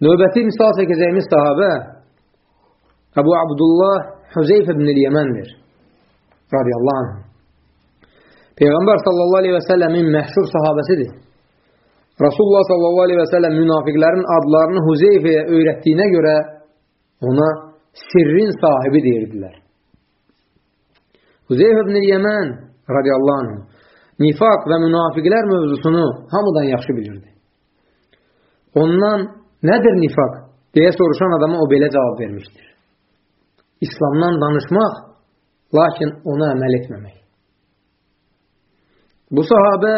Növbəti misal çəkəcəyimiz sahabə Əbu Abdullah Hüzeyf ibn-i Yəməndir. Radiyallahu anh. Peyğəmbər sallallahu aleyhi və səlləmin məhşur sahabəsidir. Rasulullah sallallahu aleyhi və səlləm münafiqlərin adlarını Huzeyfəyə öyrətdiyinə görə ona sirrin sahibi deyirdilər. Huzeyf ibn Yəmən radiyallahu anh nifaq və münafiqlər mövzusunu hamıdan yaxşı bilirdi. Ondan nədir nifaq deyə soruşan adama o belə cavab vermişdir. İslamdan danışmaq, lakin ona əməl etməmək. Bu sahabə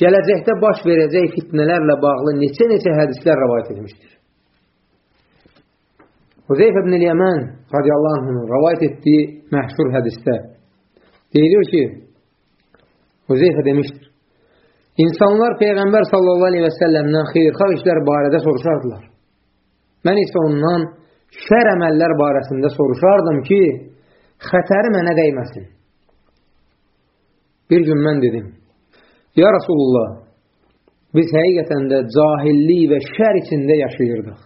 gələcəkdə baş verəcək fitnələrlə bağlı neçə-neçə hədislər rəvayət edilmişdir. Huzeyf ibn Yəmən radiyallahu anhın rəvayət etdiyi məhşur hədisdə deyilir ki, Huzeyfə demişdir, İnsanlar Peyğəmbər sallallahu aleyhi və səlləmdən xeyrxar işlər barədə soruşardılar. Mən isə ondan şər əməllər barəsində soruşardım ki, xətəri mənə dəyməsin. Bir gün mən dedim, Ya Rasulullah, biz həqiqətən də cahillik və şər içində yaşayırdıq.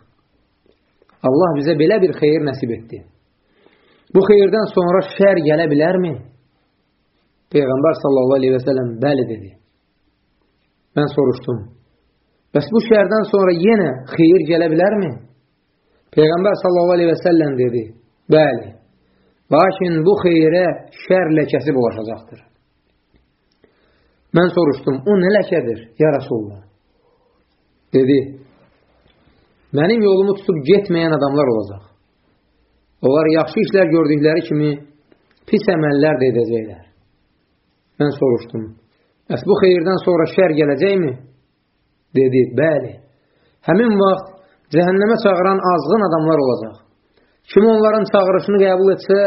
Allah bizə belə bir xeyir nəsib etdi. Bu xeyirdən sonra şər gələ bilərmi? Peyğəmbər sallallahu aleyhi və sələm bəli dedi. Mən soruşdum. Bəs bu şərdən sonra yenə xeyir gələ bilərmi? Peyğəmbər səlləm dedi. Bəli. Lakin bu xeyrə şər ləkəsi bulaşacaqdır. Mən soruşdum, o nə ləkədir, ya Rasulullah? Dedi, mənim yolumu tutub getməyən adamlar olacaq. Onlar yaxşı işlər gördükləri kimi pis əməllər də edəcəklər. Mən soruşdum, bəs bu xeyirdən sonra şər gələcəkmi? Dedi, bəli. Həmin vaxt cəhənnəmə çağıran azğın adamlar olacaq. Kim onların çağırışını qəbul etsə,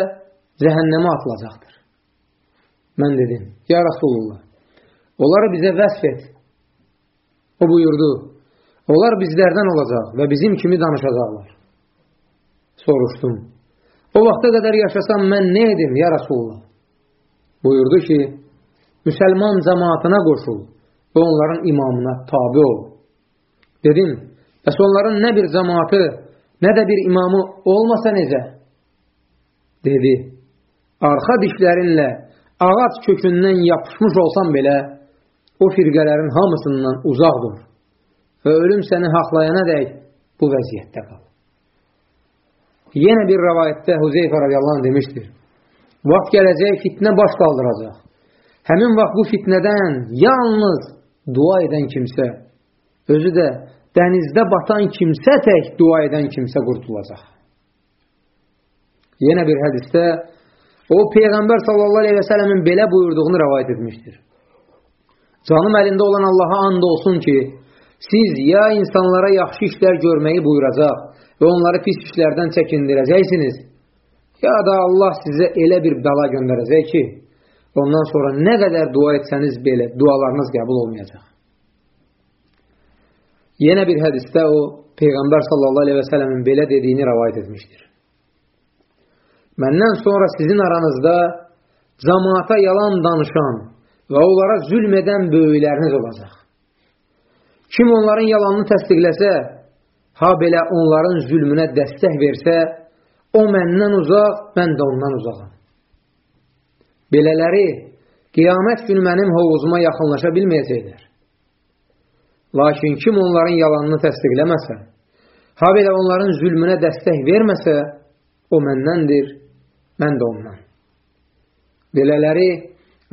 cəhənnəmə atılacaqdır. Mən dedim, ya Rasulullah, Onları bizə vəsf et. O buyurdu, onlar bizlərdən olacaq və bizim kimi danışacaqlar. Soruşdum, o vaxta qədər yaşasam mən nə edim, ya Rasulullah? Buyurdu ki, müsəlman cəmaatına qoşul və onların imamına tabi ol. Dedim, bəs onların nə bir cəmaatı, nə də bir imamı olmasa necə? Dedi, arxa dişlərinlə ağac kökündən yapışmış olsam belə, o firqələrin hamısından uzaq dur və ölüm səni haqlayana dək bu vəziyyətdə qal. Yenə bir rəvayətdə Huzeyfə radiyallahu anh demişdir. Vaxt gələcək fitnə baş qaldıracaq. Həmin vaxt bu fitnədən yalnız dua edən kimsə, özü də dənizdə batan kimsə tək dua edən kimsə qurtulacaq. Yenə bir hədisdə o Peyğəmbər sallallahu aleyhi və sələmin belə buyurduğunu rəvayət etmişdir. Canım əlində olan Allaha and olsun ki, siz ya insanlara yaxşı işlər görməyi buyuracaq və onları pis işlərdən çəkindirəcəksiniz, ya da Allah sizə elə bir bəla göndərəcək ki, ondan sonra nə qədər dua etsəniz belə, dualarınız qəbul olmayacaq. Yenə bir hədisdə o, Peyğəmbər sallallahu aleyhi və sələmin belə dediyini rəvayət etmişdir. Məndən sonra sizin aranızda cəmaata yalan danışan, və onlara zülm edən böyükləriniz olacaq. Kim onların yalanını təsdiqləsə, ha belə onların zülmünə dəstək versə, o məndən uzaq, mən də ondan uzaqam. Belələri, qiyamət günü mənim hovuzuma yaxınlaşa bilməyəcəklər. Lakin kim onların yalanını təsdiqləməsə, ha belə onların zülmünə dəstək verməsə, o məndəndir, mən də ondan. Belələri,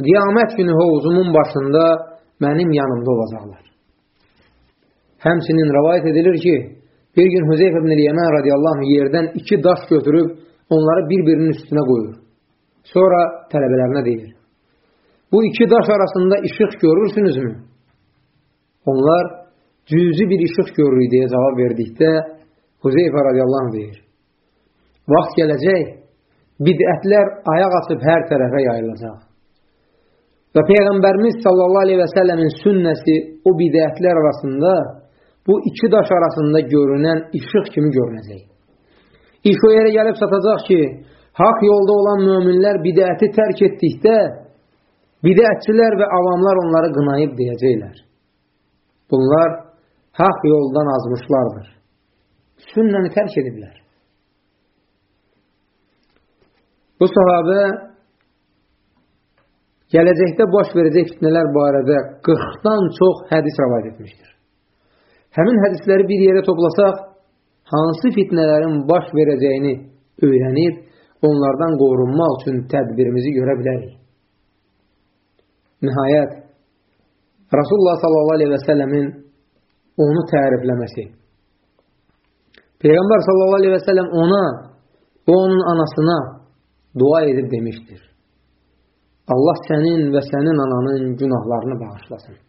qiyamət günü hovuzumun başında mənim yanımda olacaqlar. Həmçinin rəvayət edilir ki, bir gün Hüzeyf ibn Yəmən radiyallahu yerdən iki daş götürüb onları bir-birinin üstünə qoyur. Sonra tələbələrinə deyir, bu iki daş arasında işıq görürsünüzmü? Onlar cüzi bir işıq görürük deyə cavab verdikdə Hüzeyfə radiyallahu deyir, vaxt gələcək, bidətlər ayaq açıb hər tərəfə yayılacaq. Və Peyğəmbərimiz sallallahu aleyhi və səlləmin sünnəsi o bidətlər arasında bu iki daş arasında görünən işıq kimi görünəcək. İş o yerə gəlib satacaq ki, haq yolda olan möminlər bidəti tərk etdikdə, bidətçilər və avamlar onları qınayıb deyəcəklər. Bunlar haq yoldan azmışlardır. sünnəni tərk ediblər. Bu sahabə gələcəkdə baş verəcək fitnələr barədə 40-dan çox hədis rəvayət etmişdir. Həmin hədisləri bir yerə toplasaq, hansı fitnələrin baş verəcəyini öyrənir, onlardan qorunmaq üçün tədbirimizi görə bilərik. Nihayət, Rasulullah səlləmin onu tərifləməsi. Peyğəmbər səlləm ona və onun anasına dua edib demişdir. Allah sənin və sənin ananın günahlarını bağışlasın.